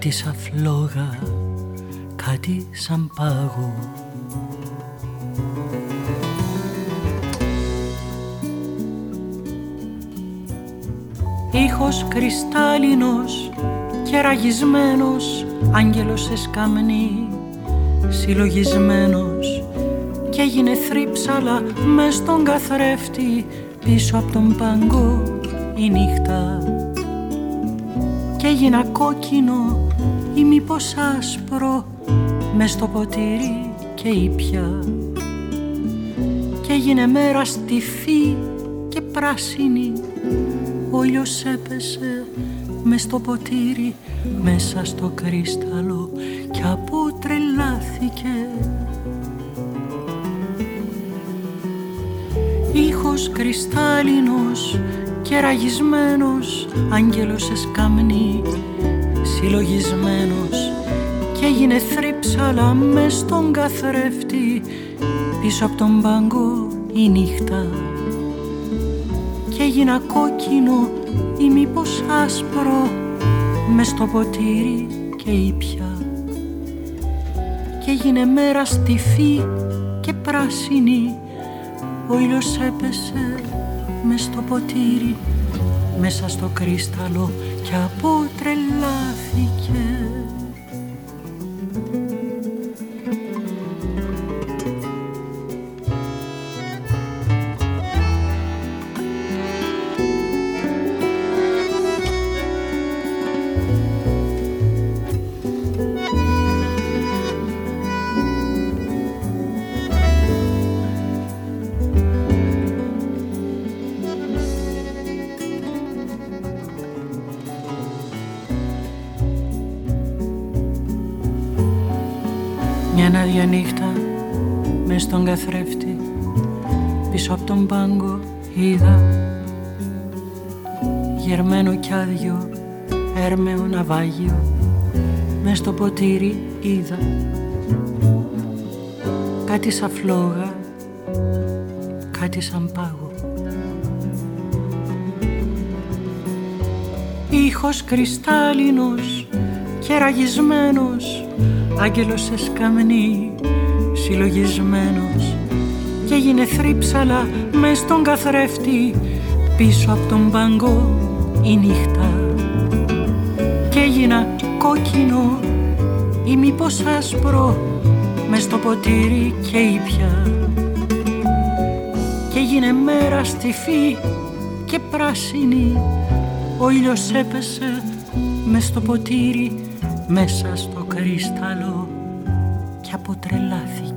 Κάτι σαν φλόγα, κάτι σαν πάγο. Ήχος κρυστάλλινος και ραγισμένος άγγελος σε σκαμνή συλλογισμένος. Και έγινε θρύψαλα μες στον καθρέφτη πίσω από τον παγκό η νύχτα. Και έγινα κόκκινο ή μήπως άσπρο μες στο ποτήρι και ήπια. Και έγινε μέρα στιφή και πράσινη ο ήλιος έπεσε μες στο ποτήρι μέσα στο κρίσταλο κι αποτρελάθηκε Ήχος κρυστάλλινος και ραγισμένος άγγελος σε σκαμνή συλλογισμένος και έγινε θρύψαλα μες στον καθρέφτη. Πίσω από τον πάγκο η νύχτα και έγινα κόκκινο ή μήπως άσπρο μες στο ποτήρι και ήπια και έγινε μέρα στιφή και πράσινη ο ήλιος έπεσε μες στο ποτήρι μέσα στο κρίσταλο και Africain. Αποτρελάθηκε στον καθρέφτη πίσω από τον πάγκο είδα γερμένο κι άδειο έρμεο ναυάγιο. Μες στο ποτήρι είδα κάτι σαν φλόγα κάτι σαν πάγο. Ήχος κρυστάλλινος και ραγισμένος άγγελος σε σκαμνή συλλογισμένος. Και έγινε θρύψαλα μες στον καθρέφτη πίσω από τον πάγκο η νύχτα. Και έγινα κόκκινο ή μήπως άσπρο μες στο ποτήρι και ήπια και έγινε μέρα στιφή και πράσινη ο ήλιος έπεσε μες στο ποτήρι μέσα στο κρίσταλο και αποτρελάθηκε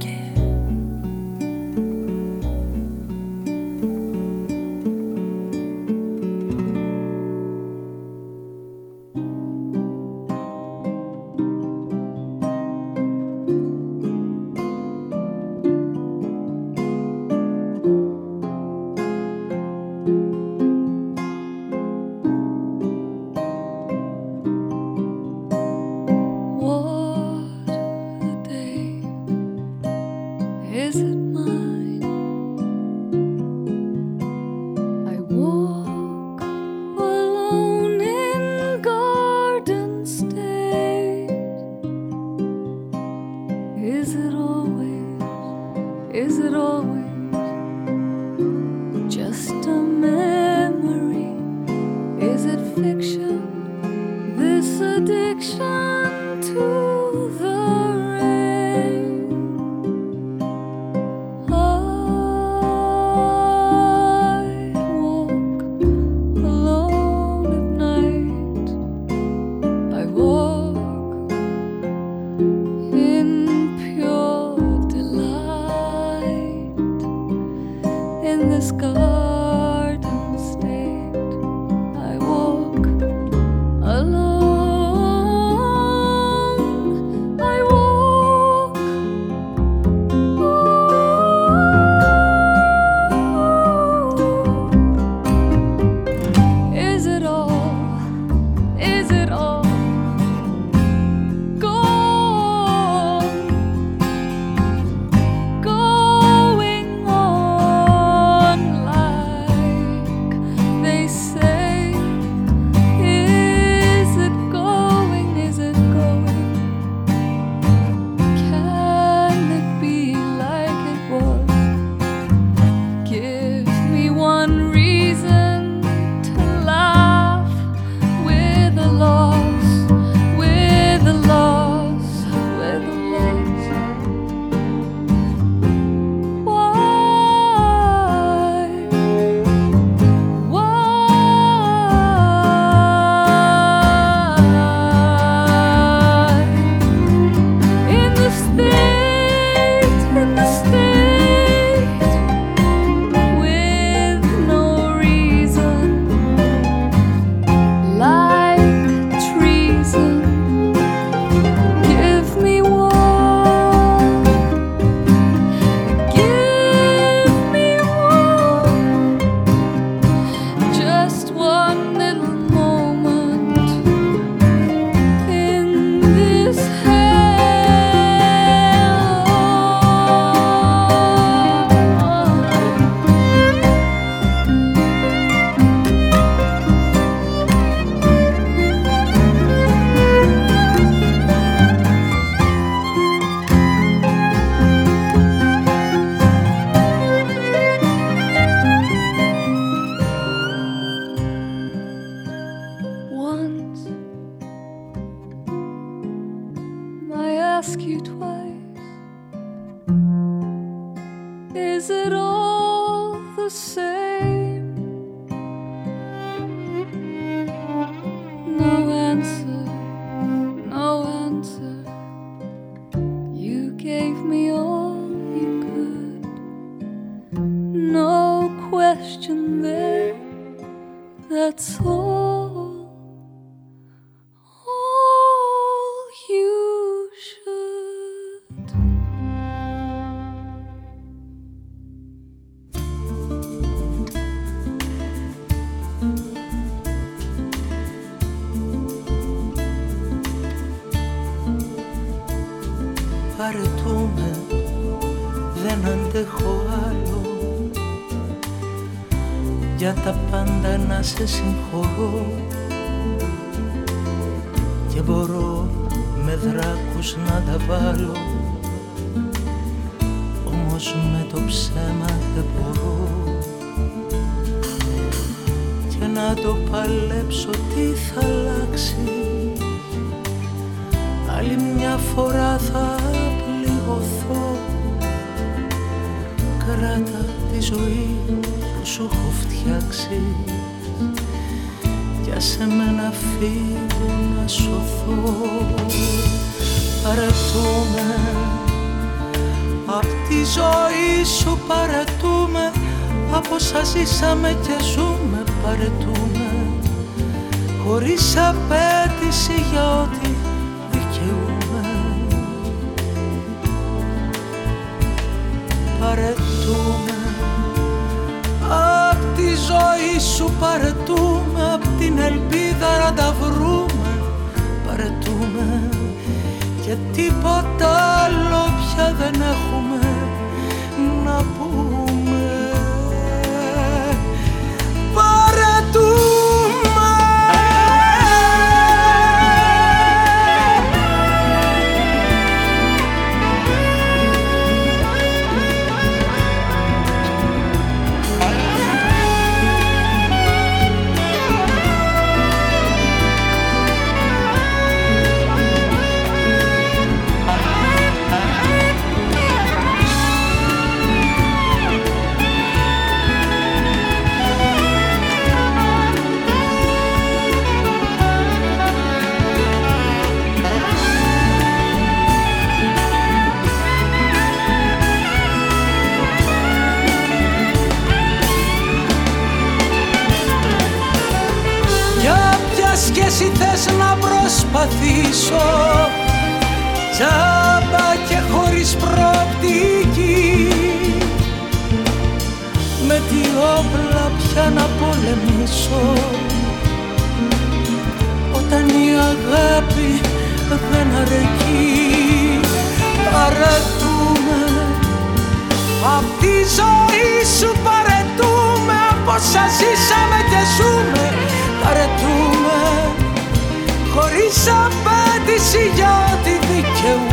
και εσύ να προσπαθήσω. Τζάμπα και χωρίς προοπτική. Με τι όπλα πια να πολεμήσω. Όταν η αγάπη δεν αρκεί. Παρατούμε Απ' τη ζωή σου παρετούμε. Από όσα ζήσαμε και ζούμε. Αρετούμε χωρίς απάντηση για τη δικαιού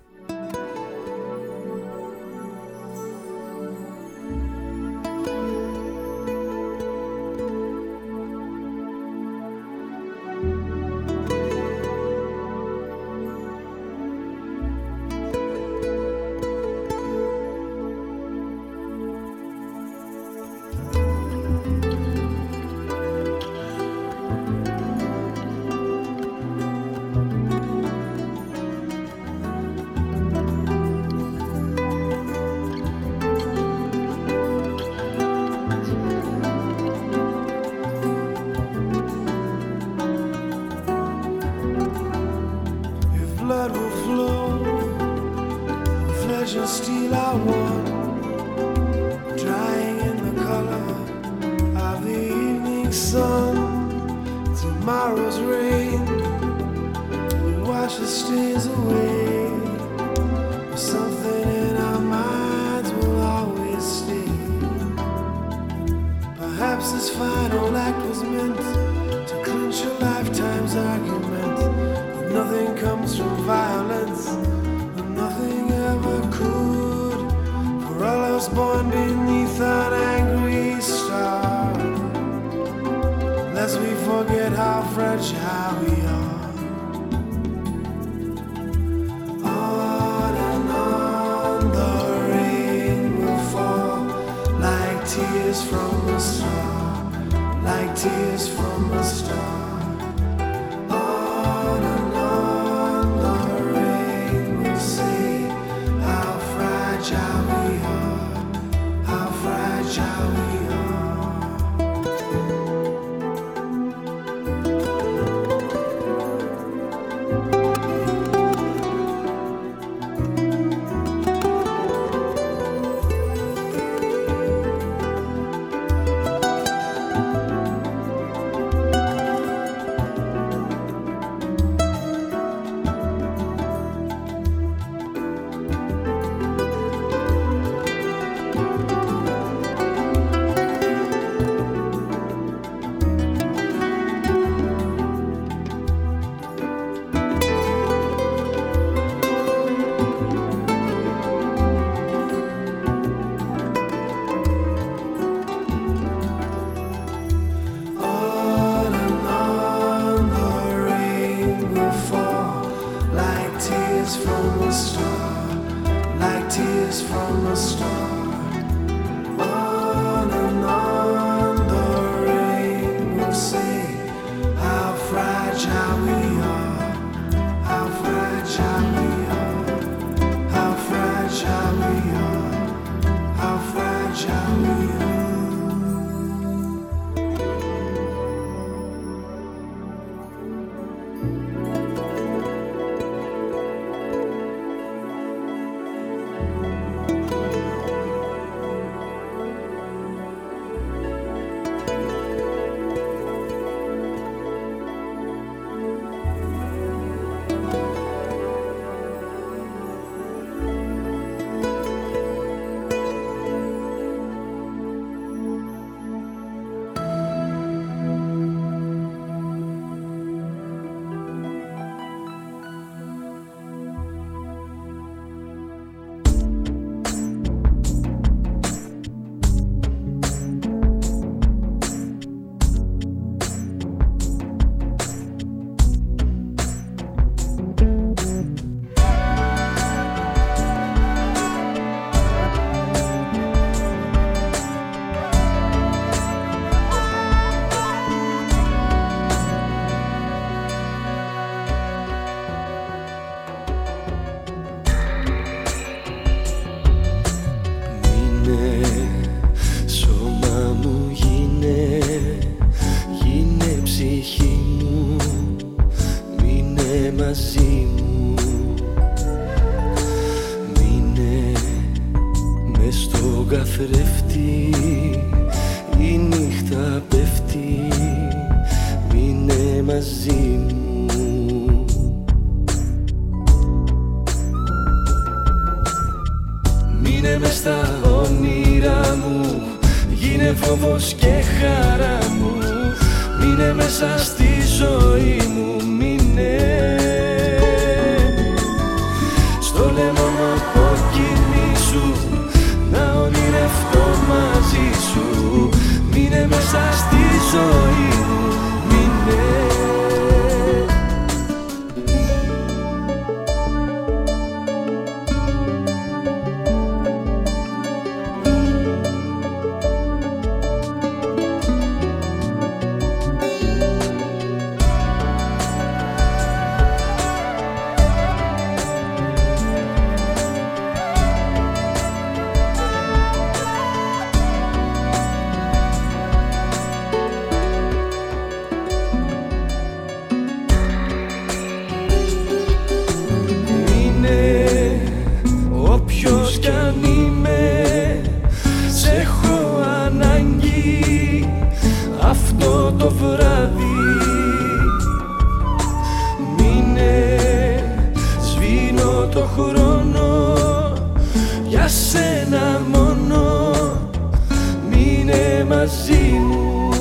Μαζί μου.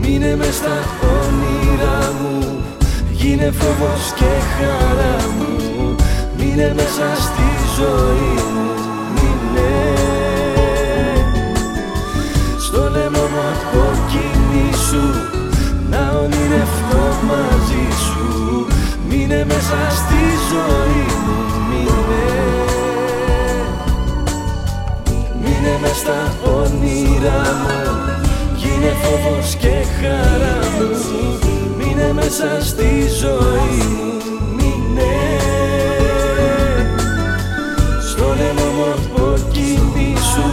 Μείνε μες στα όνειρά μου Γίνε φόβος και χαρά μου. Μείνε μέσα στη ζωή μου Μείνε. Στο λαιμό μου αποκοιμήσου Να ονειρευτώ μαζί σου. Μείνε μέσα στη ζωή μου Μείνε Μείνε μες στα όνειρά μου. Γίνε φόβος και χαρά μου. Μείνε μέσα στη ζωή μου. Μείνε. Στο λαιμό μου αποκοιμήσου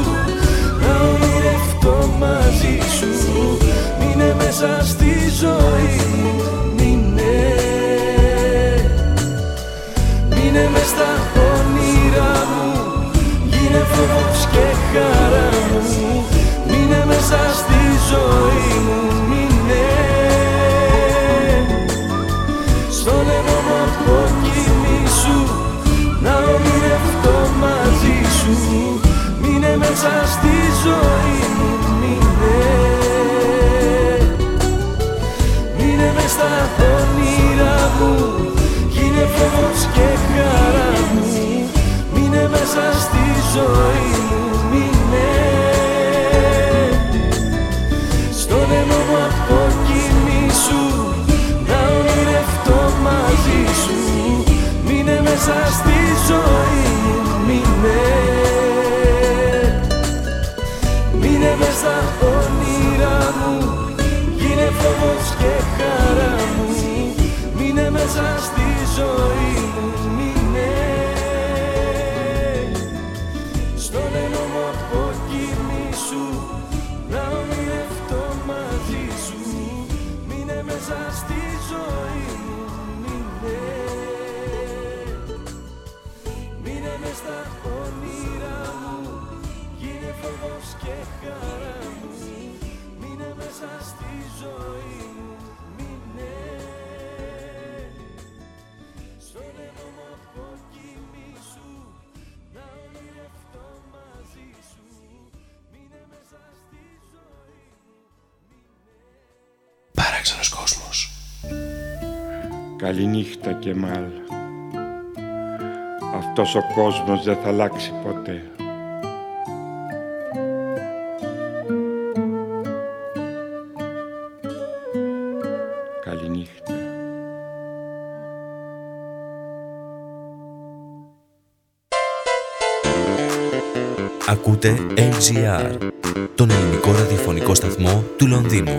Να ονειρευτώ μαζί σου. Μείνε μέσα στη ζωή μου Γίνε φόβος και χαρά μου. Μείνε μέσα στη ζωή μου Μείνε. Στο λαιμό μου αποκοιμήσου Να ονειρευτώ μαζί σου. Μείνε μέσα στη ζωή μου Μείνε. Μείνε μες στα όνειρά μου μέσα στη ζωή μου Μείνε. Στο λαιμό μου αποκοιμήσου Να ονειρευτώ μαζί σου. Μείνε μέσα στη ζωή μου Μείνε. Μείνε μες στα όνειρά μου Γίνε φόβος και χαρά μου. Μείνε μέσα στη ζωή μου μέσα στη ζωή μου Μείνε. Μείνε μες στα όνειρά μου Γίνε φόβος και χαρά μου. Μείνε μέσα στη ζωή Παράξενος κόσμος. Καληνύχτα Κεμάλ. Αυτός ο κόσμος δεν θα αλλάξει ποτέ. Καληνύχτα. Ακούτε LGR, τον ελληνικό ραδιοφωνικό σταθμό του Λονδίνου.